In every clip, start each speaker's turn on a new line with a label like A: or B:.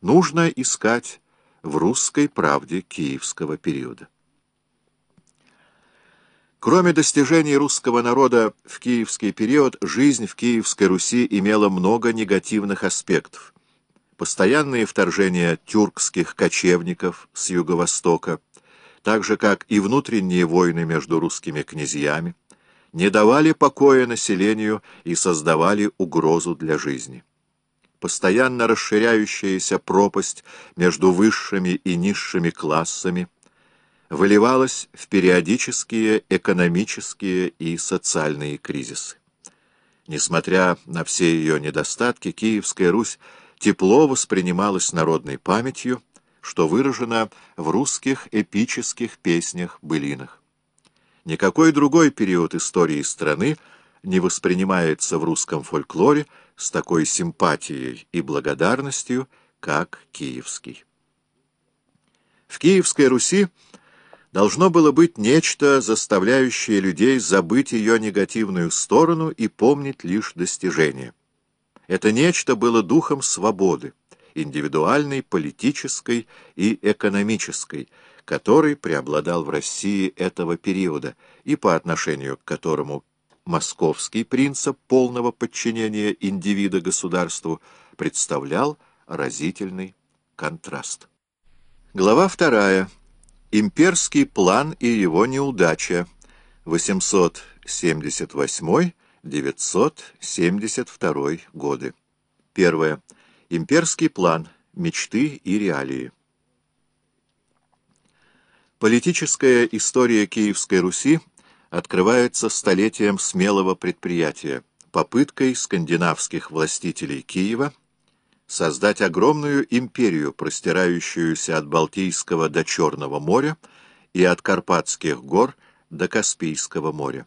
A: нужно искать в русской правде киевского периода. Кроме достижений русского народа в киевский период, жизнь в Киевской Руси имела много негативных аспектов. Постоянные вторжения тюркских кочевников с юго-востока, так же как и внутренние войны между русскими князьями, не давали покоя населению и создавали угрозу для жизни. Постоянно расширяющаяся пропасть между высшими и низшими классами выливалась в периодические экономические и социальные кризисы. Несмотря на все ее недостатки, Киевская Русь тепло воспринималась народной памятью, что выражено в русских эпических песнях-былинах. Никакой другой период истории страны не воспринимается в русском фольклоре с такой симпатией и благодарностью, как киевский. В Киевской Руси должно было быть нечто, заставляющее людей забыть ее негативную сторону и помнить лишь достижения. Это нечто было духом свободы индивидуальной, политической и экономической, который преобладал в России этого периода и по отношению к которому московский принцип полного подчинения индивида государству представлял разительный контраст. Глава вторая. Имперский план и его неудача. 878-972 годы. Первое. Имперский план. Мечты и реалии. Политическая история Киевской Руси открывается столетием смелого предприятия, попыткой скандинавских властителей Киева создать огромную империю, простирающуюся от Балтийского до Черного моря и от Карпатских гор до Каспийского моря.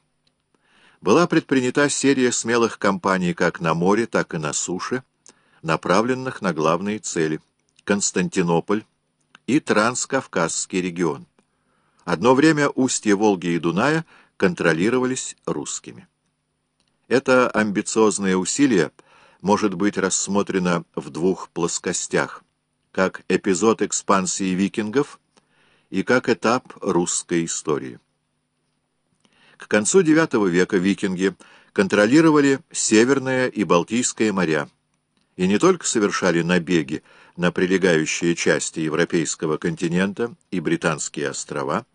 A: Была предпринята серия смелых кампаний как на море, так и на суше, направленных на главные цели – Константинополь и Транскавказский регион. Одно время устья Волги и Дуная контролировались русскими. Это амбициозное усилие может быть рассмотрено в двух плоскостях, как эпизод экспансии викингов и как этап русской истории. К концу IX века викинги контролировали Северное и Балтийское моря, и не только совершали набеги на прилегающие части европейского континента и британские острова,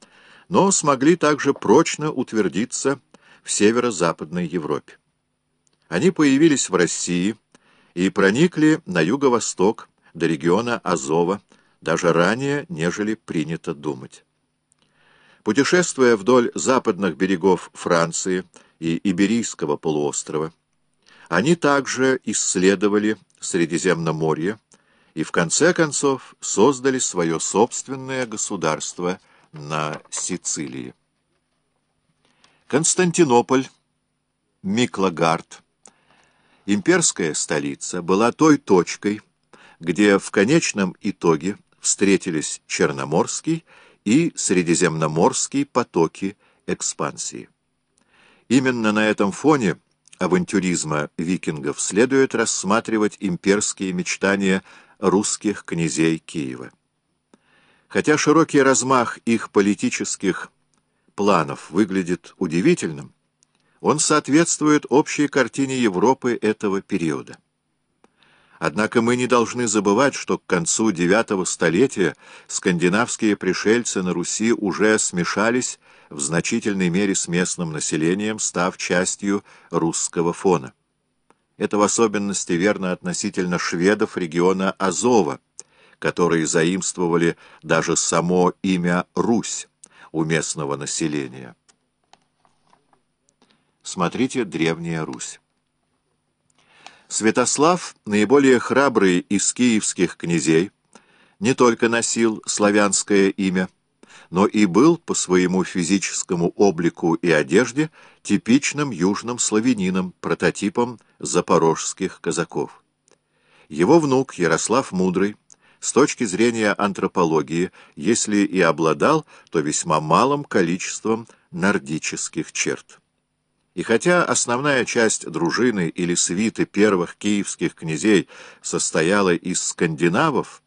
A: но смогли также прочно утвердиться в северо-западной Европе. Они появились в России и проникли на юго-восток до региона Азова, даже ранее, нежели принято думать. Путешествуя вдоль западных берегов Франции и Иберийского полуострова, они также исследовали Средиземноморье и в конце концов создали свое собственное государство на Сицилии. Константинополь, Миклагард, имперская столица, была той точкой, где в конечном итоге встретились Черноморский и Средиземноморский потоки экспансии. Именно на этом фоне авантюризма викингов следует рассматривать имперские мечтания русских князей Киева. Хотя широкий размах их политических планов выглядит удивительным, он соответствует общей картине Европы этого периода. Однако мы не должны забывать, что к концу IX столетия скандинавские пришельцы на Руси уже смешались в значительной мере с местным населением, став частью русского фона. Это в особенности верно относительно шведов региона Азова, которые заимствовали даже само имя Русь у местного населения. Смотрите «Древняя Русь». Святослав, наиболее храбрый из киевских князей, не только носил славянское имя, но и был по своему физическому облику и одежде типичным южным славянином, прототипом запорожских казаков. Его внук Ярослав Мудрый, с точки зрения антропологии, если и обладал, то весьма малым количеством нордических черт. И хотя основная часть дружины или свиты первых киевских князей состояла из скандинавов,